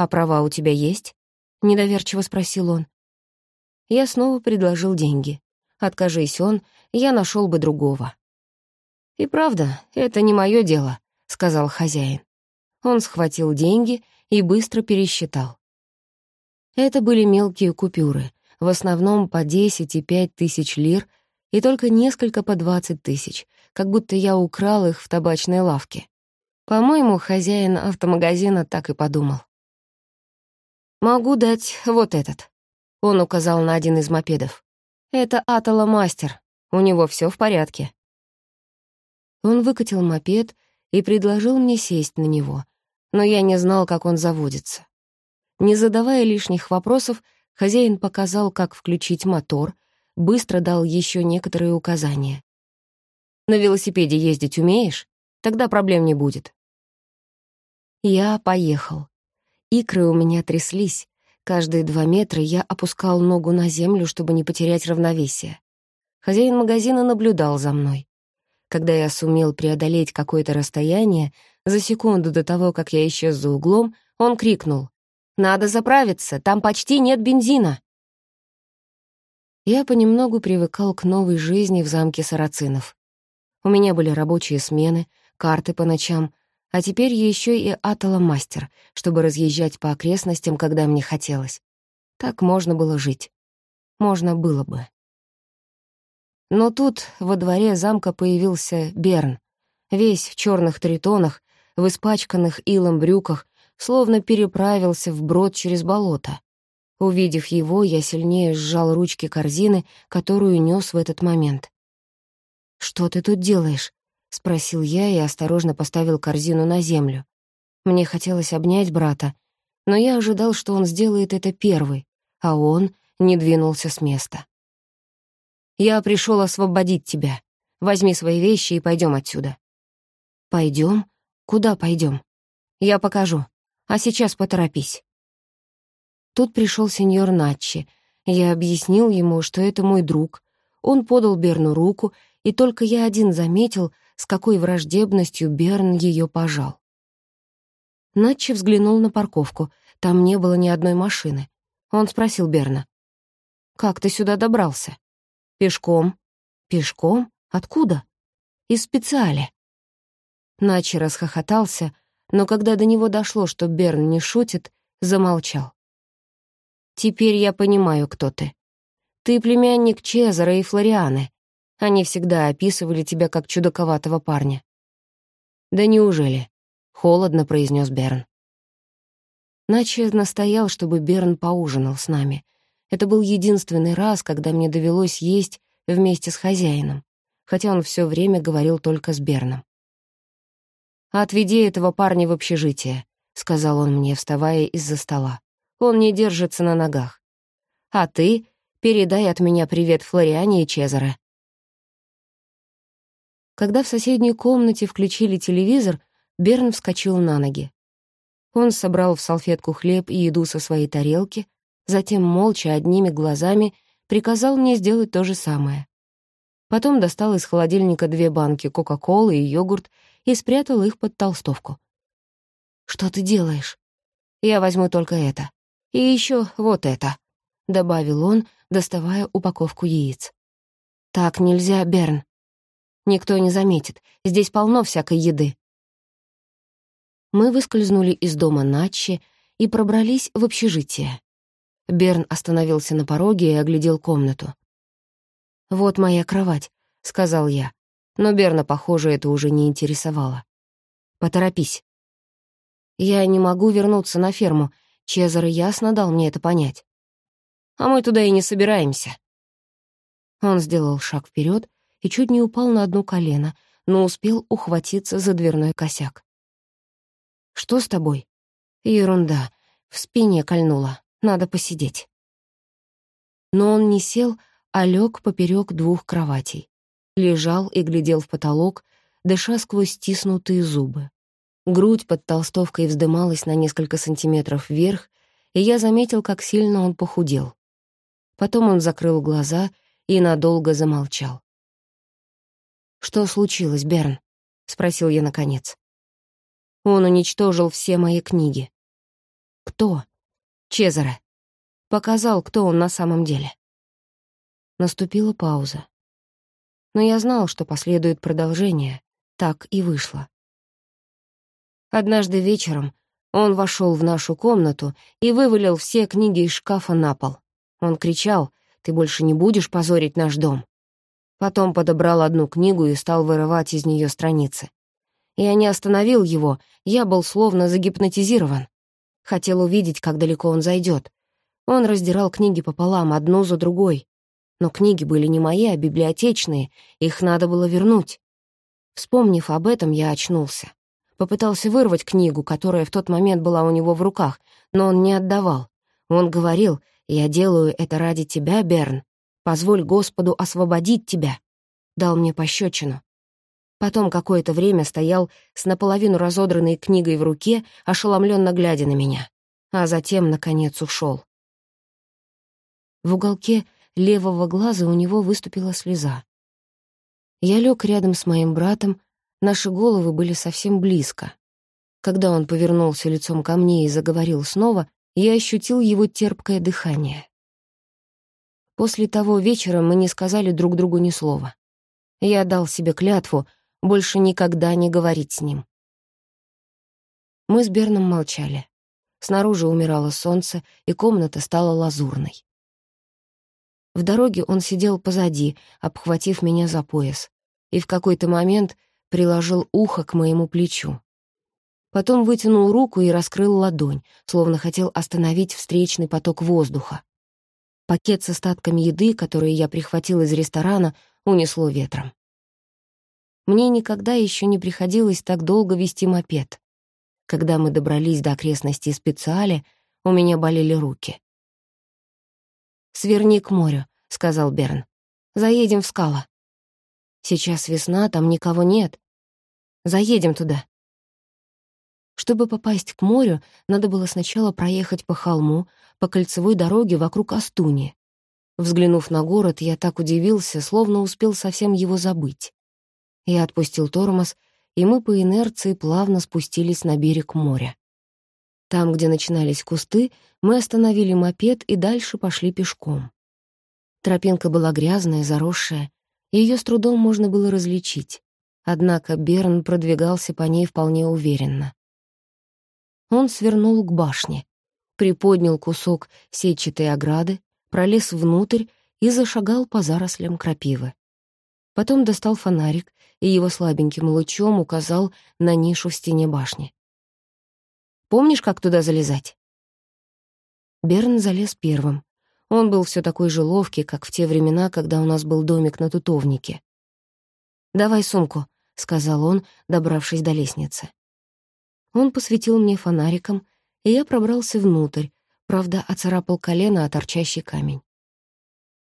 «А права у тебя есть?» — недоверчиво спросил он. Я снова предложил деньги. Откажись он, я нашел бы другого. «И правда, это не мое дело», — сказал хозяин. Он схватил деньги и быстро пересчитал. Это были мелкие купюры, в основном по 10 и 5 тысяч лир, и только несколько по 20 тысяч, как будто я украл их в табачной лавке. По-моему, хозяин автомагазина так и подумал. «Могу дать вот этот», — он указал на один из мопедов. «Это Атала Мастер, у него все в порядке». Он выкатил мопед и предложил мне сесть на него, но я не знал, как он заводится. Не задавая лишних вопросов, хозяин показал, как включить мотор, быстро дал еще некоторые указания. «На велосипеде ездить умеешь? Тогда проблем не будет». Я поехал. Икры у меня тряслись. Каждые два метра я опускал ногу на землю, чтобы не потерять равновесие. Хозяин магазина наблюдал за мной. Когда я сумел преодолеть какое-то расстояние, за секунду до того, как я исчез за углом, он крикнул. «Надо заправиться, там почти нет бензина!» Я понемногу привыкал к новой жизни в замке сарацинов. У меня были рабочие смены, карты по ночам, а теперь еще и атала-мастер, чтобы разъезжать по окрестностям, когда мне хотелось. Так можно было жить. Можно было бы. Но тут во дворе замка появился Берн, весь в черных тритонах, в испачканных илом брюках, словно переправился вброд через болото. Увидев его, я сильнее сжал ручки корзины, которую нес в этот момент. «Что ты тут делаешь?» — спросил я и осторожно поставил корзину на землю. Мне хотелось обнять брата, но я ожидал, что он сделает это первый, а он не двинулся с места. Я пришел освободить тебя. Возьми свои вещи и пойдем отсюда». Пойдем? Куда пойдем? Я покажу. А сейчас поторопись». Тут пришел сеньор Натчи. Я объяснил ему, что это мой друг. Он подал Берну руку, и только я один заметил, с какой враждебностью Берн ее пожал. Натчи взглянул на парковку. Там не было ни одной машины. Он спросил Берна. «Как ты сюда добрался?» «Пешком». «Пешком? Откуда?» «Из специали». Начи расхохотался, но когда до него дошло, что Берн не шутит, замолчал. «Теперь я понимаю, кто ты. Ты племянник Чезара и Флорианы. Они всегда описывали тебя как чудаковатого парня». «Да неужели?» — холодно произнес Берн. Начи настоял, чтобы Берн поужинал с нами — это был единственный раз, когда мне довелось есть вместе с хозяином, хотя он все время говорил только с Берном. «Отведи этого парня в общежитие», — сказал он мне, вставая из-за стола. «Он не держится на ногах. А ты передай от меня привет Флориане и Чезаре». Когда в соседней комнате включили телевизор, Берн вскочил на ноги. Он собрал в салфетку хлеб и еду со своей тарелки, затем молча одними глазами приказал мне сделать то же самое. Потом достал из холодильника две банки Кока-Колы и йогурт и спрятал их под толстовку. «Что ты делаешь?» «Я возьму только это. И еще вот это», — добавил он, доставая упаковку яиц. «Так нельзя, Берн. Никто не заметит. Здесь полно всякой еды». Мы выскользнули из дома Натчи и пробрались в общежитие. Берн остановился на пороге и оглядел комнату. «Вот моя кровать», — сказал я. Но Берна, похоже, это уже не интересовало. «Поторопись». «Я не могу вернуться на ферму. Чезаро ясно дал мне это понять. А мы туда и не собираемся». Он сделал шаг вперед и чуть не упал на одно колено, но успел ухватиться за дверной косяк. «Что с тобой?» «Ерунда. В спине кольнула. Надо посидеть. Но он не сел, а лег поперек двух кроватей. Лежал и глядел в потолок, дыша сквозь стиснутые зубы. Грудь под толстовкой вздымалась на несколько сантиметров вверх, и я заметил, как сильно он похудел. Потом он закрыл глаза и надолго замолчал. «Что случилось, Берн?» — спросил я наконец. Он уничтожил все мои книги. Кто? Чезаре. Показал, кто он на самом деле. Наступила пауза. Но я знал, что последует продолжение. Так и вышло. Однажды вечером он вошел в нашу комнату и вывалил все книги из шкафа на пол. Он кричал, «Ты больше не будешь позорить наш дом». Потом подобрал одну книгу и стал вырывать из нее страницы. Я не остановил его, я был словно загипнотизирован. Хотел увидеть, как далеко он зайдет. Он раздирал книги пополам, одну за другой. Но книги были не мои, а библиотечные, их надо было вернуть. Вспомнив об этом, я очнулся. Попытался вырвать книгу, которая в тот момент была у него в руках, но он не отдавал. Он говорил, «Я делаю это ради тебя, Берн. Позволь Господу освободить тебя». Дал мне пощечину. Потом какое-то время стоял с наполовину разодранной книгой в руке, ошеломленно глядя на меня. А затем, наконец, ушел. В уголке левого глаза у него выступила слеза. Я лег рядом с моим братом, наши головы были совсем близко. Когда он повернулся лицом ко мне и заговорил снова, я ощутил его терпкое дыхание. После того вечера мы не сказали друг другу ни слова. Я дал себе клятву — больше никогда не говорить с ним. Мы с Берном молчали. Снаружи умирало солнце, и комната стала лазурной. В дороге он сидел позади, обхватив меня за пояс, и в какой-то момент приложил ухо к моему плечу. Потом вытянул руку и раскрыл ладонь, словно хотел остановить встречный поток воздуха. Пакет с остатками еды, который я прихватил из ресторана, унесло ветром. Мне никогда еще не приходилось так долго вести мопед. Когда мы добрались до окрестностей специали, у меня болели руки. «Сверни к морю», — сказал Берн. «Заедем в скала». «Сейчас весна, там никого нет. Заедем туда». Чтобы попасть к морю, надо было сначала проехать по холму, по кольцевой дороге вокруг Астуни. Взглянув на город, я так удивился, словно успел совсем его забыть. Я отпустил тормоз, и мы по инерции плавно спустились на берег моря. Там, где начинались кусты, мы остановили мопед и дальше пошли пешком. Тропинка была грязная, заросшая, и ее с трудом можно было различить. Однако Берн продвигался по ней вполне уверенно. Он свернул к башне, приподнял кусок сетчатой ограды, пролез внутрь и зашагал по зарослям крапивы. Потом достал фонарик и его слабеньким лучом указал на нишу в стене башни. «Помнишь, как туда залезать?» Берн залез первым. Он был все такой же ловкий, как в те времена, когда у нас был домик на тутовнике. «Давай сумку», — сказал он, добравшись до лестницы. Он посветил мне фонариком, и я пробрался внутрь, правда, оцарапал колено о торчащий камень.